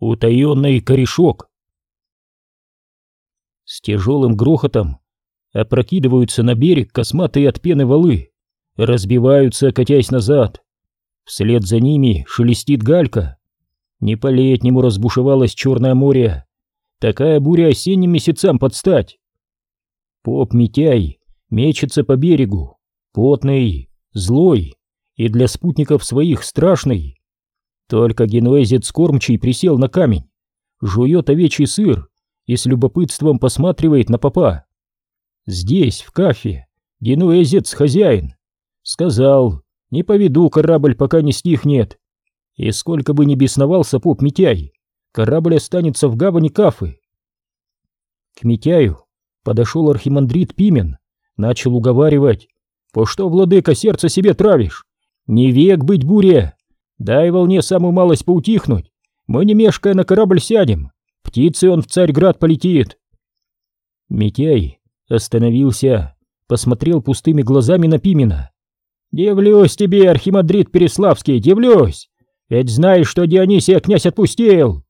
Утаенный корешок. С тяжелым грохотом опрокидываются на берег косматые от пены валы, разбиваются, катясь назад. Вслед за ними шелестит галька. Не по-летнему разбушевалось Черное море. Такая буря осенним месяцам подстать. Поп Митяй мечется по берегу, потный, злой и для спутников своих страшный. Только генуэзец кормчий присел на камень, жует овечий сыр и с любопытством посматривает на попа. Здесь, в кафе, генуэзец хозяин. Сказал, не поведу корабль, пока не стихнет. И сколько бы ни бесновался поп Митяй, корабль останется в гавани Кафы. К Митяю подошел архимандрит Пимен, начал уговаривать. «По что, владыка, сердце себе травишь? Не век быть буре! Дай волне самую малость поутихнуть, мы не мешкая на корабль сядем, птицей он в Царьград полетит!» Митяй остановился, посмотрел пустыми глазами на Пимена. «Дивлюсь тебе, архимандрит Переславский, дивлюсь! Ведь знаешь, что Дионисия князь отпустил!»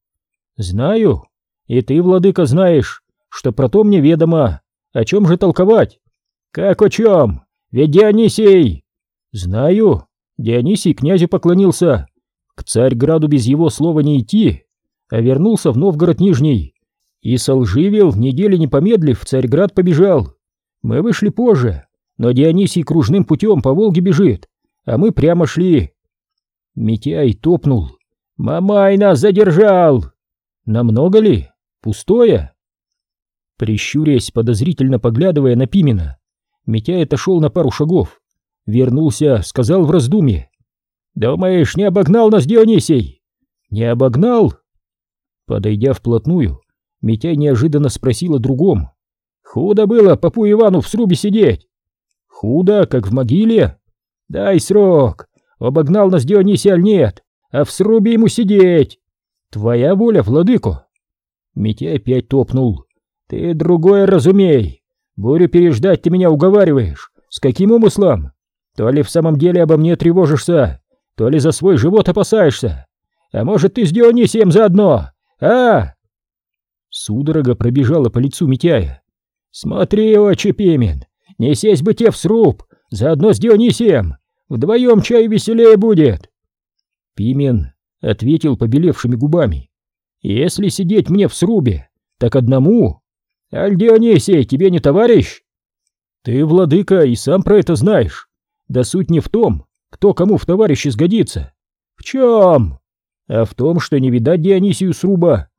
«Знаю, и ты, владыка, знаешь, что про то мне ведомо. О чем же толковать?» «Как о чем? Ведь Дионисий...» «Знаю, Дионисий князю поклонился. К Царьграду без его слова не идти, а вернулся в Новгород Нижний. И солживил, недели не помедлив, в Царьград побежал. Мы вышли позже, но Дионисий кружным путем по Волге бежит, а мы прямо шли. Митяй топнул. «Мамай нас задержал!» «Намного ли? Пустое?» Прищурясь, подозрительно поглядывая на Пимена, Митяй отошел на пару шагов, вернулся, сказал в раздумье. «Думаешь, не обогнал нас Дионисий?» «Не обогнал?» Подойдя вплотную, Митяй неожиданно спросил о другом. «Худо было папу Ивану в срубе сидеть?» «Худо, как в могиле?» «Дай срок, обогнал нас Дионисий аль нет, а в срубе ему сидеть!» «Твоя воля, владыко!» Митяй опять топнул. «Ты другое разумей! Бурю переждать ты меня уговариваешь! С каким умыслом? То ли в самом деле обо мне тревожишься, то ли за свой живот опасаешься. А может, ты с Дионисием заодно? А?» Судорога пробежала по лицу Митяя. «Смотри, отче Пимен, не сесть бы те в сруб, заодно с Дионисием, вдвоем чай веселее будет!» Пимен ответил побелевшими губами. «Если сидеть мне в срубе, так одному. Аль Дионисий, тебе не товарищ?» «Ты, владыка, и сам про это знаешь. Да суть не в том, кто кому в товарищи сгодится. В чем? А в том, что не видать Дионисию сруба.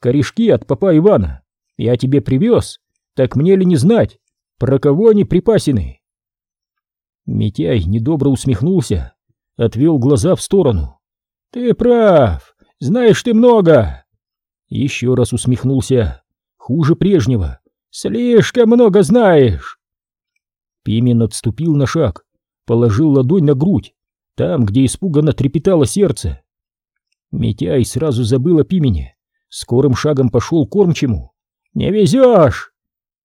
Корешки от папа Ивана. Я тебе привез, так мне ли не знать, про кого они припасены?» Митяй недобро усмехнулся, отвел глаза в сторону. «Ты прав, знаешь ты много!» Еще раз усмехнулся, хуже прежнего. «Слишком много знаешь!» Пимен отступил на шаг, положил ладонь на грудь, там, где испуганно трепетало сердце. Митяй сразу забыл о Пимене, скорым шагом пошел кормчему. «Не везешь!»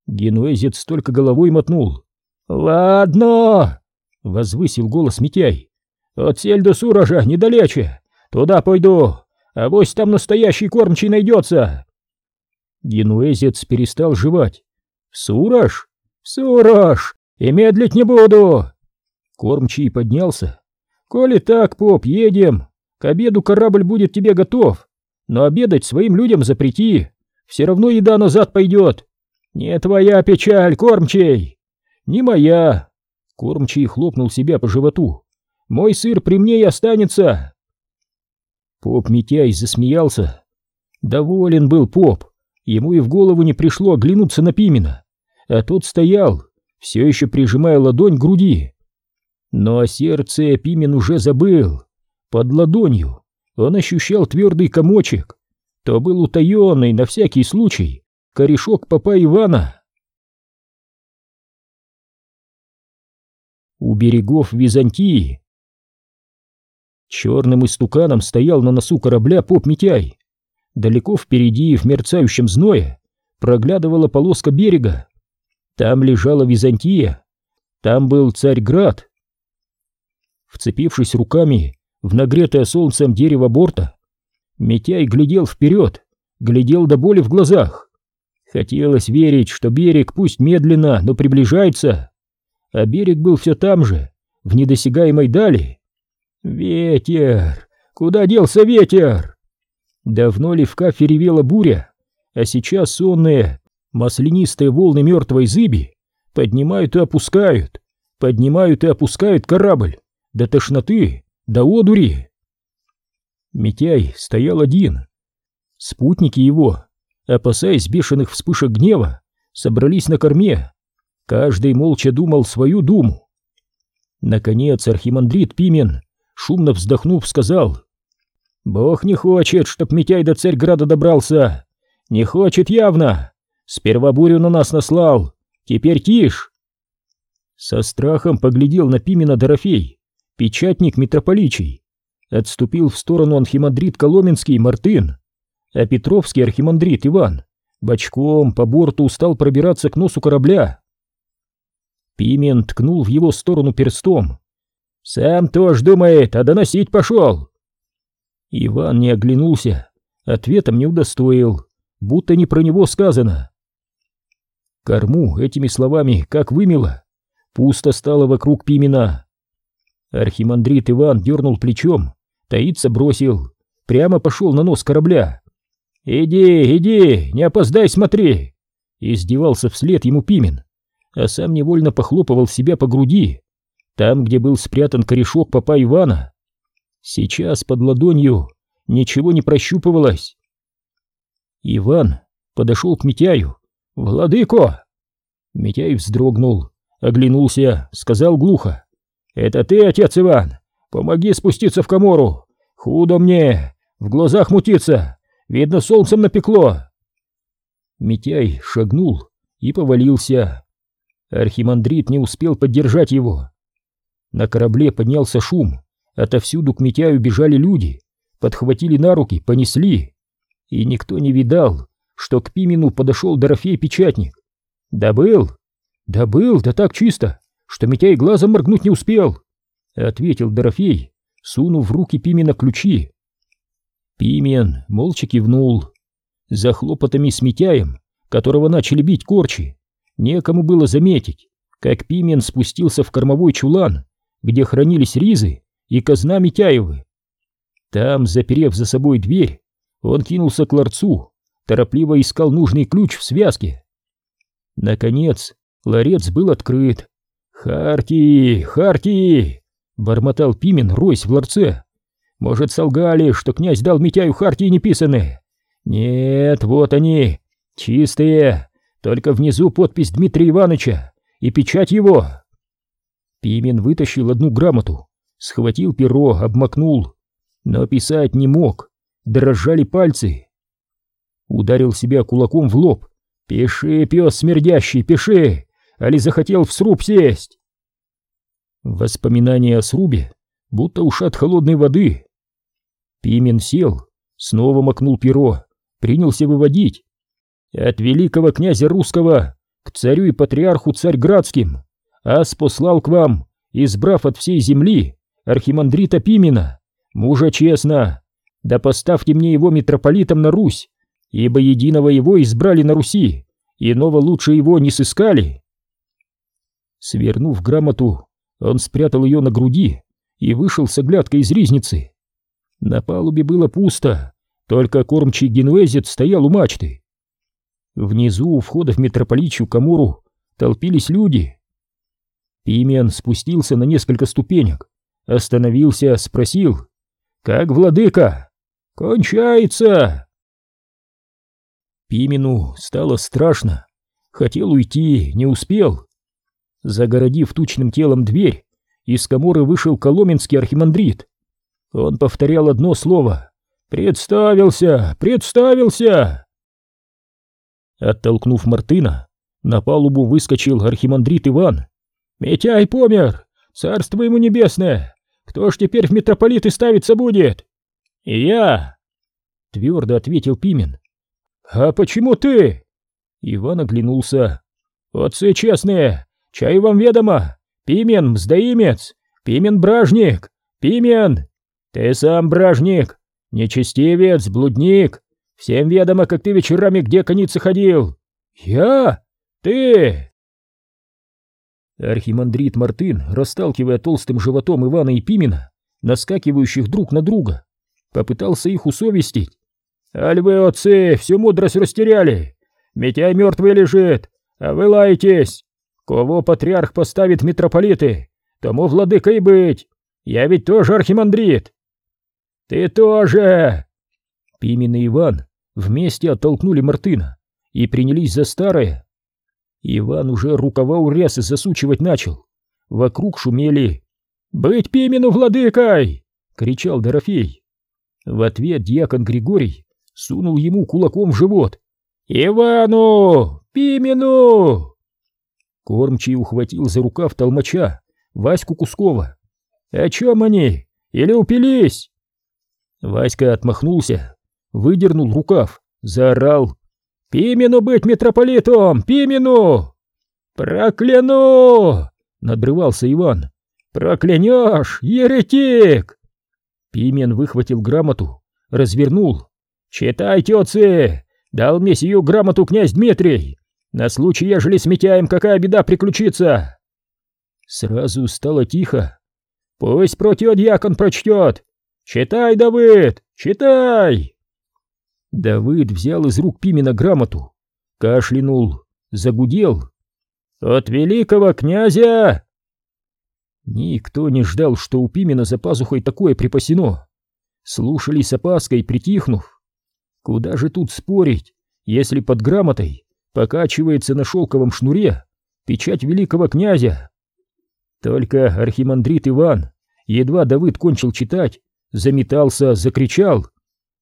Генуэзец только головой мотнул. «Ладно!» — возвысил голос Митяй. «От Сельду Суража недалече. Туда пойду. А вось там настоящий кормчий найдется!» Генуэзец перестал жевать. «Сураж? Сураж! И медлить не буду!» Кормчий поднялся. «Коли так, поп, едем. К обеду корабль будет тебе готов. Но обедать своим людям запрети. Все равно еда назад пойдет. Не твоя печаль, кормчий!» «Не моя!» Кормчий хлопнул себя по животу. «Мой сыр при мне и останется!» Поп Митяй засмеялся. Доволен был поп. Ему и в голову не пришло оглянуться на Пимена. А тот стоял, все еще прижимая ладонь к груди. Но о сердце Пимен уже забыл. Под ладонью он ощущал твердый комочек. То был утаенный, на всякий случай, корешок папа Ивана. У берегов Византии черным истуканом стоял на носу корабля поп Митяй. Далеко впереди, в мерцающем зное, проглядывала полоска берега. Там лежала Византия, там был Царьград, Вцепившись руками в нагретое солнцем дерево борта, Митяй глядел вперед, глядел до боли в глазах. Хотелось верить, что берег пусть медленно, но приближается. А берег был все там же, в недосягаемой дали. Ветер! Куда делся ветер? Давно ли в кафе ревела буря, а сейчас сонные, маслянистые волны мертвой зыби поднимают и опускают, поднимают и опускают корабль до тошноты, до одури. Митяй стоял один. Спутники его, опасаясь бешеных вспышек гнева, собрались на корме. Каждый молча думал свою думу. Наконец архимандрит Пимен, шумно вздохнув, сказал, «Бог не хочет, чтоб Митяй до Царьграда добрался. Не хочет явно. Сперва бурю на нас наслал, теперь тишь». Со страхом поглядел на Пимена Дорофей, печатник митрополичий. Отступил в сторону архимандрит Коломенский Мартын, а Петровский архимандрит Иван бочком по борту стал пробираться к носу корабля. Пимен ткнул в его сторону перстом. «Сам тоже думает, а доносить пошел!» Иван не оглянулся, ответом не удостоил, будто не про него сказано. Корму этими словами как вымело, пусто стало вокруг Пимена. Архимандрит Иван дернул плечом, таиться бросил, прямо пошел на нос корабля. «Иди, иди, не опоздай, смотри!» Издевался вслед ему Пимен а сам невольно похлопывал себя по груди, там, где был спрятан корешок папа Ивана. Сейчас под ладонью ничего не прощупывалось. Иван подошел к Митяю. «Владыко!» Митяй вздрогнул, оглянулся, сказал глухо. «Это ты, отец Иван? Помоги спуститься в комору! Худо мне! В глазах мутится! Видно, солнцем напекло!» Митяй шагнул и повалился. Архимандрит не успел поддержать его. На корабле поднялся шум, отовсюду к Митяю бежали люди, подхватили на руки, понесли. И никто не видал, что к Пимену подошел Дорофей-печатник. Да был, да был, да так чисто, что Митяй глазом моргнуть не успел, ответил Дорофей, сунув в руки Пимена ключи. Пимен молча кивнул. За хлопотами с Митяем, которого начали бить корчи, Некому было заметить, как Пимен спустился в кормовой чулан, где хранились ризы и казна Митяевы. Там, заперев за собой дверь, он кинулся к ларцу, торопливо искал нужный ключ в связке. Наконец, ларец был открыт. «Харки! Харки!» — бормотал Пимен, ройсь в ларце. «Может, солгали, что князь дал Митяю Харки неписанные? Нет, вот они, чистые, только внизу подпись Дмитрия Ивановича и печать его. Пимен вытащил одну грамоту, схватил перо, обмакнул, но писать не мог, дрожали пальцы. Ударил себя кулаком в лоб. «Пиши, пес смердящий, пиши! Али захотел в сруб сесть!» Воспоминания о срубе будто ушат холодной воды. Пимен сел, снова макнул перо, принялся выводить, от великого князя русского к царю и патриарху царьградским, ас послал к вам, избрав от всей земли архимандрита Пимена, мужа честно, да поставьте мне его митрополитом на Русь, ибо единого его избрали на Руси, иного лучше его не сыскали. Свернув грамоту, он спрятал ее на груди и вышел с оглядкой из ризницы. На палубе было пусто, только кормчий генуэзец стоял у мачты. Внизу у входа в митрополичью Камору толпились люди. Пимен спустился на несколько ступенек, остановился, спросил «Как владыка?» «Кончается!» Пимену стало страшно. Хотел уйти, не успел. Загородив тучным телом дверь, из коморы вышел коломенский архимандрит. Он повторял одно слово «Представился! Представился!» Оттолкнув Мартына, на палубу выскочил архимандрит Иван. «Митяй помер! Царство ему небесное! Кто ж теперь в митрополиты ставиться будет?» «И я!» — твердо ответил Пимен. «А почему ты?» Иван оглянулся. «Отцы честные! Чай вам ведомо! Пимен, мздоимец! Пимен бражник! Пимен! Ты сам бражник! Нечестивец, блудник! Всем ведомо, как ты вечерами где конницы ходил! Я? Ты!» Архимандрит Мартын, расталкивая толстым животом Ивана и Пимена, наскакивающих друг на друга, попытался их усовестить. «Аль вы, отцы, всю мудрость растеряли! Митяй мертвый лежит, а вы лаетесь! Кого патриарх поставит митрополиты, тому владыка и быть! Я ведь тоже архимандрит!» «Ты тоже!» Пимен и Иван вместе оттолкнули Мартына и принялись за старое. Иван уже рукава у рясы засучивать начал. Вокруг шумели. «Быть Пимену владыкой!» — кричал Дорофей. В ответ дьякон Григорий сунул ему кулаком в живот. «Ивану! Пимену!» Кормчий ухватил за рукав толмача Ваську Кускова. «О чем они? Или упились?» Васька отмахнулся, выдернул рукав, заорал. «Пимену быть митрополитом! Пимену!» «Прокляну!» — надрывался Иван. «Проклянешь, еретик!» Пимен выхватил грамоту, развернул. «Читайте, отцы! Дал мне сию грамоту князь Дмитрий! На случай, ежели с Митяем какая беда приключится!» Сразу стало тихо. «Пусть противодьякон прочтет! Читай, Давыд, читай!» Давыд взял из рук Пимена грамоту, кашлянул, загудел. «От великого князя!» Никто не ждал, что у Пимена за пазухой такое припасено. Слушали с опаской, притихнув. Куда же тут спорить, если под грамотой покачивается на шелковом шнуре печать великого князя? Только архимандрит Иван, едва Давыд кончил читать, заметался, закричал.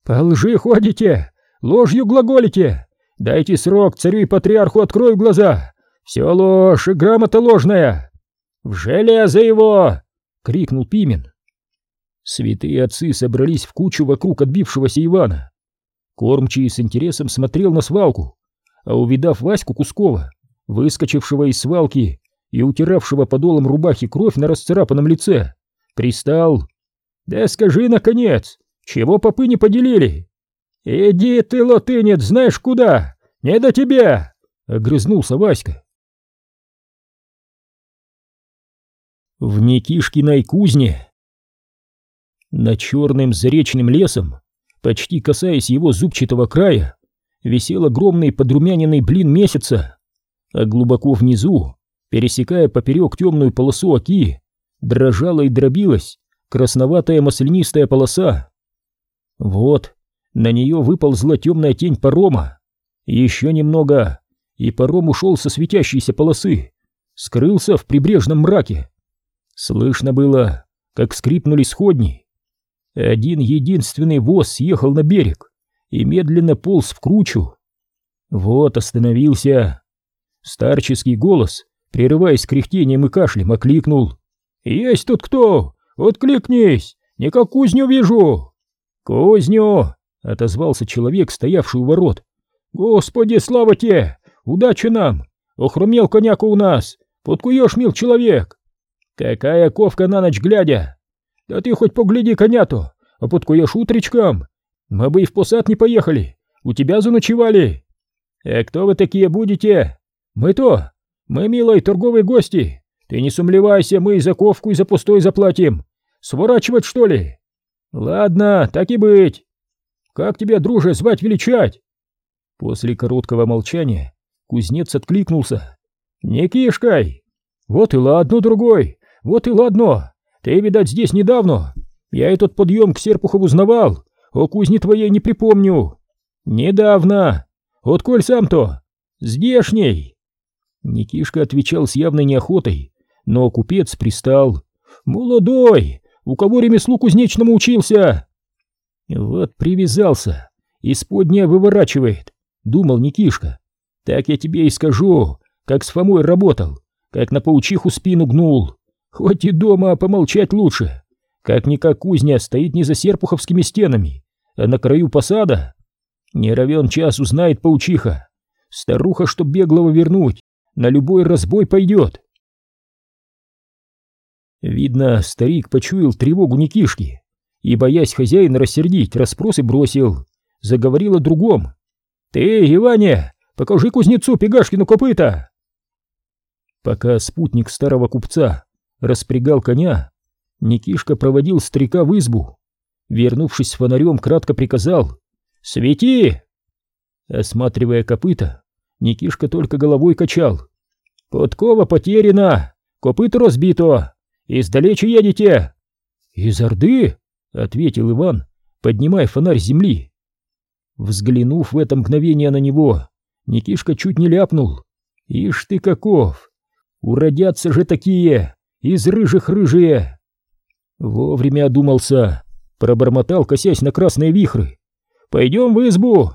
«По лжи ходите! Ложью глаголите! Дайте срок царю и патриарху, открою глаза! Все ложь и грамота ложная!» «В железо его!» — крикнул Пимен. Святые отцы собрались в кучу вокруг отбившегося Ивана. Кормчий с интересом смотрел на свалку, а увидав Ваську Кускова, выскочившего из свалки и утиравшего подолом рубахи кровь на расцарапанном лице, пристал. «Да скажи, наконец, чего попы не поделили?» «Иди ты, латынец, знаешь куда? Не до тебя!» — огрызнулся Васька. в Никишкиной кузне. Над черным заречным лесом, почти касаясь его зубчатого края, висел огромный подрумяненный блин месяца, а глубоко внизу, пересекая поперек темную полосу оки, дрожала и дробилась красноватая маслянистая полоса. Вот, на нее выползла темная тень парома. Еще немного, и паром ушел со светящейся полосы, скрылся в прибрежном мраке. Слышно было, как скрипнули сходни. Один единственный воз съехал на берег и медленно полз в кручу. Вот остановился. Старческий голос, прерываясь кряхтением и кашлем, окликнул. «Есть тут кто? Откликнись! Никак кузню вижу!» «Кузню!» — отозвался человек, стоявший у ворот. «Господи, слава тебе! Удачи нам! Охрумел коняка у нас! Подкуешь, мил человек!» «Какая ковка на ночь глядя! Да ты хоть погляди коняту, а подкуешь утречком! Мы бы и в посад не поехали, у тебя заночевали!» «А кто вы такие будете?» «Мы то! Мы, милой, торговые гости! Ты не сумлевайся, мы и за ковку, и за пустой заплатим! Сворачивать, что ли?» «Ладно, так и быть! Как тебя, друже, звать величать?» После короткого молчания кузнец откликнулся. «Не кишкой! Вот и ладно, другой! «Вот и ладно. Ты, видать, здесь недавно. Я этот подъем к Серпухову узнавал. О кузне твоей не припомню. Недавно. Вот коль сам-то. Здешний». Никишка отвечал с явной неохотой, но купец пристал. «Молодой! У кого ремеслу кузнечному учился?» «Вот привязался, исподня выворачивает», — думал Никишка. «Так я тебе и скажу, как с Фомой работал, как на паучиху спину гнул. Хоть и дома помолчать лучше. Как-никак кузня стоит не за серпуховскими стенами, а на краю посада. Не равен час узнает паучиха. Старуха, чтоб беглого вернуть, на любой разбой пойдет. Видно, старик почуял тревогу Никишки и, боясь хозяина рассердить, расспросы бросил. Заговорил о другом. «Ты, Иваня, покажи кузнецу Пегашкину копыта!» Пока спутник старого купца распрягал коня, Никишка проводил старика в избу. Вернувшись с фонарем, кратко приказал «Свети!» Осматривая копыта, Никишка только головой качал. «Подкова потеряна! Копыто разбито! Издалече едете!» «Из Орды?» — ответил Иван, поднимая фонарь с земли. Взглянув в это мгновение на него, Никишка чуть не ляпнул. «Ишь ты каков! Уродятся же такие! Из рыжих рыжие!» Вовремя одумался, пробормотал, косясь на красные вихры. «Пойдем в избу!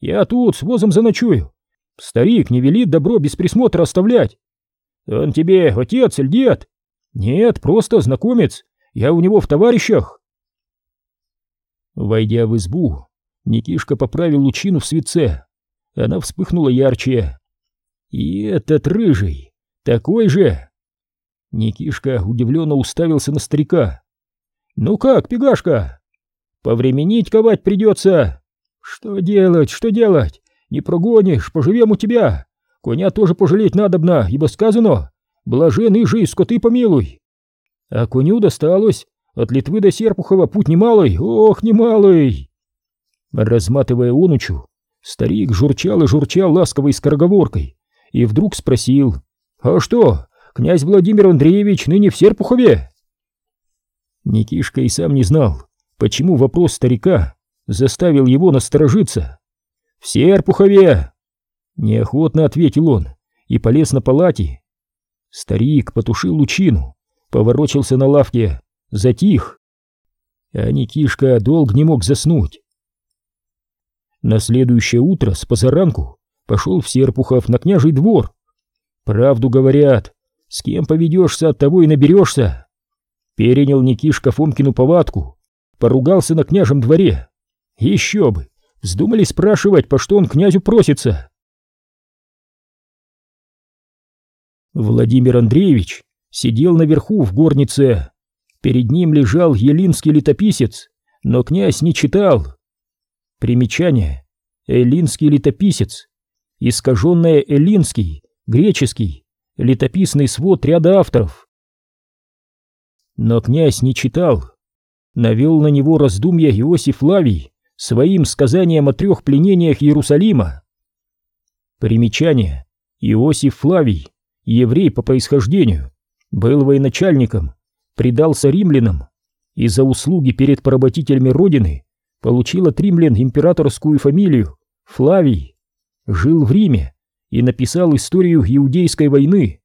Я тут с возом заночую. Старик не велит добро без присмотра оставлять. Он тебе отец или дед? Нет, просто знакомец. Я у него в товарищах». Войдя в избу, Никишка поправил лучину в свитце. Она вспыхнула ярче. «И этот рыжий, такой же!» Никишка удивленно уставился на старика. «Ну как, пегашка? Повременить ковать придется. Что делать, что делать? Не прогонишь, поживем у тебя. Коня тоже пожалеть надобно, ибо сказано, блажен и скоты помилуй. А коню досталось, от Литвы до Серпухова путь немалый, ох, немалый!» Разматывая онучу, старик журчал и журчал ласковой скороговоркой и вдруг спросил, «А что, князь Владимир Андреевич ныне в Серпухове?» Никишка и сам не знал, почему вопрос старика заставил его насторожиться. «В Серпухове!» Неохотно ответил он и полез на палате. Старик потушил лучину, поворочился на лавке, затих. А Никишка долго не мог заснуть. На следующее утро с позаранку пошел в Серпухов на княжий двор. Правду говорят, с кем поведешься, от того и наберешься. Перенял Никишка Фомкину повадку, поругался на княжем дворе. Еще бы, вздумали спрашивать, по что он князю просится. Владимир Андреевич сидел наверху в горнице. Перед ним лежал елинский летописец, но князь не читал. Примечание. Эллинский летописец. Искаженное эллинский, греческий, летописный свод ряда авторов. Но князь не читал. Навел на него раздумья Иосиф Лавий своим сказанием о трех пленениях Иерусалима. Примечание. Иосиф Флавий, еврей по происхождению, был военачальником, предался римлянам и за услуги перед поработителями родины получил от римлян императорскую фамилию Флавий, жил в Риме и написал историю Иудейской войны.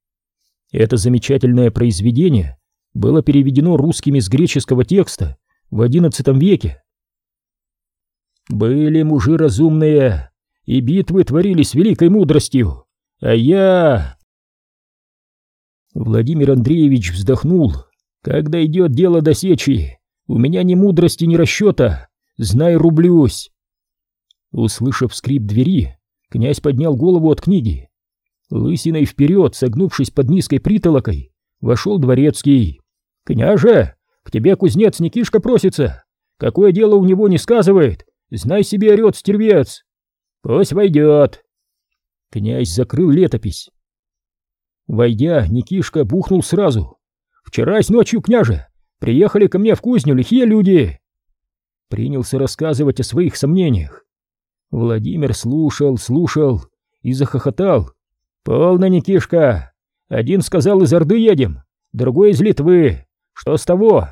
Это замечательное произведение было переведено русскими с греческого текста в XI веке. Были мужи разумные, и битвы творились великой мудростью, а я... Владимир Андреевич вздохнул. Когда идет дело до сечи, у меня ни мудрости, ни расчета, знай, рублюсь. Услышав скрип двери, князь поднял голову от книги. Лысиной вперед, согнувшись под низкой притолокой, вошел дворецкий. «Княже, к тебе кузнец Никишка просится. Какое дело у него не сказывает, знай себе, орет стервец. Пусть войдет». Князь закрыл летопись. Войдя, Никишка бухнул сразу. «Вчерась ночью, княже, приехали ко мне в кузню лихие люди!» Принялся рассказывать о своих сомнениях. Владимир слушал, слушал и захохотал. «Полно, Никишка! Один сказал, из Орды едем, другой из Литвы. Что с того?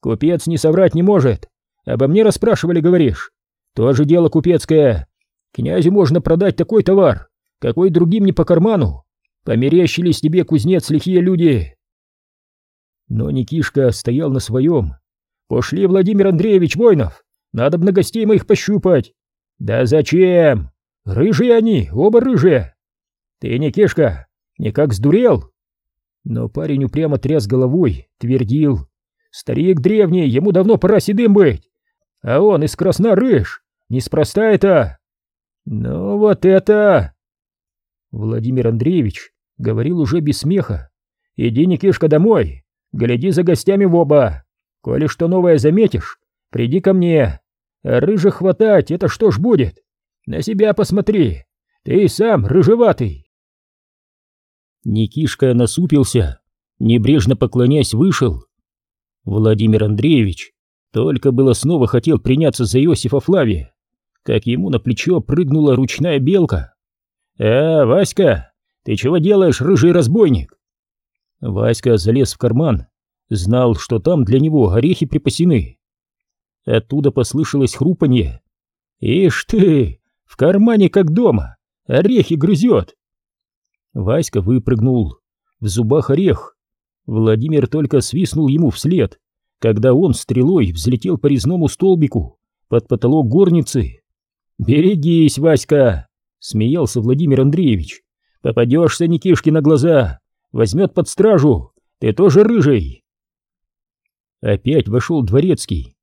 Купец не соврать не может. Обо мне расспрашивали, говоришь? Тоже дело купецкое. Князю можно продать такой товар, какой другим не по карману. Померещились тебе, кузнец, лихие люди!» Но Никишка стоял на своем. «Пошли, Владимир Андреевич Воинов, надо бы на гостей моих пощупать!» «Да зачем? Рыжие они, оба рыжие!» «Ты, Никишка, никак сдурел?» Но парень упрямо тряс головой, твердил. «Старик древний, ему давно пора седым быть, а он из красна рыж, неспроста это!» «Ну вот это!» Владимир Андреевич говорил уже без смеха. «Иди, Никишка, домой, гляди за гостями в оба. Коли что новое заметишь, приди ко мне. А хватать, это что ж будет? На себя посмотри, ты сам рыжеватый. Никишка насупился, небрежно поклонясь, вышел. Владимир Андреевич только было снова хотел приняться за Иосифа Флавия, как ему на плечо прыгнула ручная белка. «А, Васька, ты чего делаешь, рыжий разбойник?» Васька залез в карман, знал, что там для него орехи припасены. Оттуда послышалось хрупанье. «Ишь ты, в кармане как дома, орехи грызет!» Васька выпрыгнул, в зубах орех. Владимир только свистнул ему вслед, когда он стрелой взлетел по резному столбику под потолок горницы. «Берегись, Васька!» — смеялся Владимир Андреевич. «Попадешься Никишке на глаза, возьмет под стражу, ты тоже рыжий!» Опять вошел дворецкий.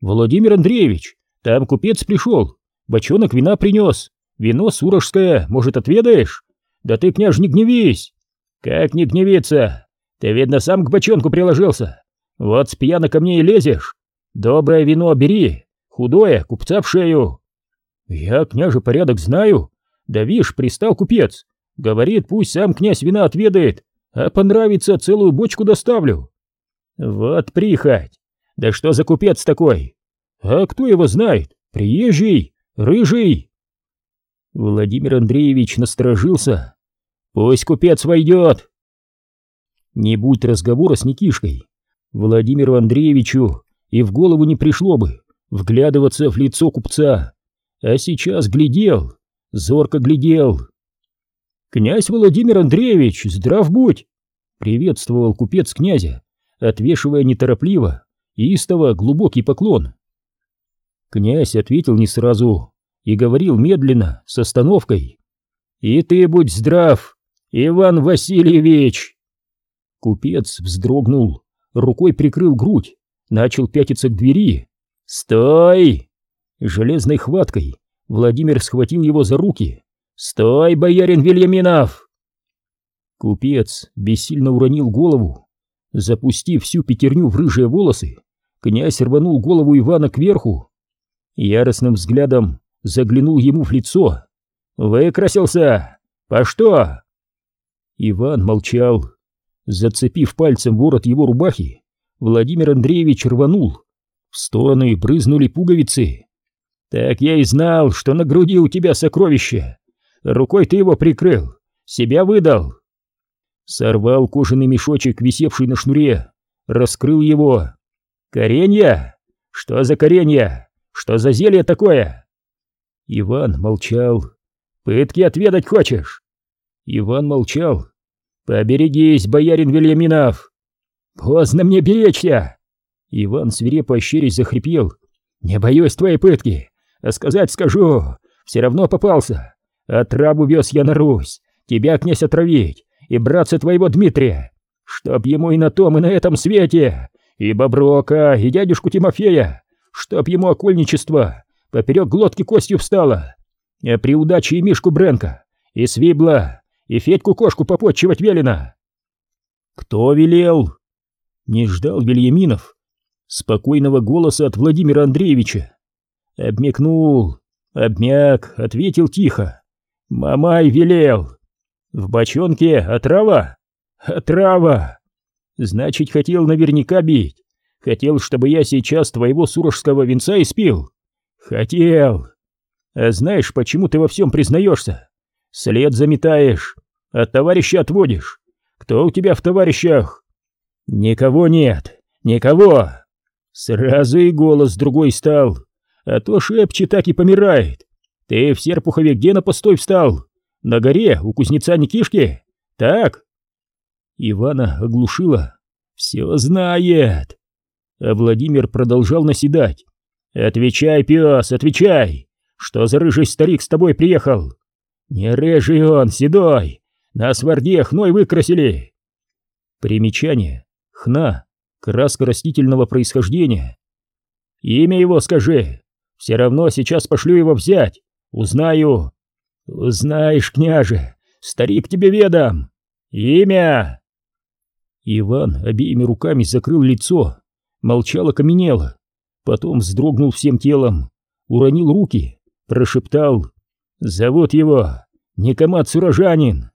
«Владимир Андреевич, там купец пришел, бочонок вина принес, вино сурожское, может, отведаешь? Да ты, княж, не гневись!» «Как не гневиться? Ты, видно, сам к бочонку приложился. Вот с пьяно ко мне и лезешь. Доброе вино бери, худое, купца в шею, «Я, княже, порядок знаю. Да вишь, пристал купец. Говорит, пусть сам князь вина отведает, а понравится, целую бочку доставлю». «Вот прихоть! Да что за купец такой? А кто его знает? Приезжий, рыжий!» Владимир Андреевич насторожился. «Пусть купец войдет!» Не будь разговора с Никишкой, Владимиру Андреевичу и в голову не пришло бы вглядываться в лицо купца а сейчас глядел, зорко глядел. «Князь Владимир Андреевич, здрав будь!» — приветствовал купец князя, отвешивая неторопливо, истово глубокий поклон. Князь ответил не сразу и говорил медленно, с остановкой. «И ты будь здрав, Иван Васильевич!» Купец вздрогнул, рукой прикрыл грудь, начал пятиться к двери. «Стой!» Железной хваткой Владимир схватил его за руки. «Стой, боярин Вильяминов!» Купец бессильно уронил голову. Запустив всю пятерню в рыжие волосы, князь рванул голову Ивана кверху. Яростным взглядом заглянул ему в лицо. «Выкрасился! По что?» Иван молчал. Зацепив пальцем ворот его рубахи, Владимир Андреевич рванул. В стороны брызнули пуговицы. Так я и знал, что на груди у тебя сокровище. Рукой ты его прикрыл, себя выдал. Сорвал кожаный мешочек, висевший на шнуре, раскрыл его. Коренья? Что за коренья? Что за зелье такое? Иван молчал. Пытки отведать хочешь? Иван молчал. Поберегись, боярин Вильяминов. Поздно мне беречься. Иван свирепо ощерясь захрипел. Не боюсь твоей пытки. А сказать скажу, все равно попался. Отраву вез я на Русь, тебя, князь, отравить, и братца твоего Дмитрия, чтоб ему и на том, и на этом свете, и Боброка, и дядюшку Тимофея, чтоб ему окольничество поперек глотки костью встало, а при удаче и Мишку Бренка, и Свибла, и Федьку-кошку попотчевать велено. Кто велел? Не ждал Вильяминов спокойного голоса от Владимира Андреевича. Обмякнул, обмяк, ответил тихо. Мамай велел. В бочонке отрава? Отрава! Значит, хотел наверняка бить. Хотел, чтобы я сейчас твоего сурожского венца испил. Хотел. А знаешь, почему ты во всем признаешься? След заметаешь, от товарища отводишь. Кто у тебя в товарищах? Никого нет, никого. Сразу и голос другой стал а то шепчет так и помирает. Ты в Серпухове где на постой встал? На горе у кузнеца Никишки? Так?» Ивана оглушила. «Все знает!» А Владимир продолжал наседать. «Отвечай, пес, отвечай! Что за рыжий старик с тобой приехал? Не рыжий он, седой! Нас в Орде хной выкрасили!» Примечание. Хна. Краска растительного происхождения. «Имя его скажи!» Все равно сейчас пошлю его взять. Узнаю. Узнаешь, княже, старик тебе ведом. Имя. Иван обеими руками закрыл лицо, молчал окаменело. Потом вздрогнул всем телом, уронил руки, прошептал «Зовут его Никомат Суражанин!»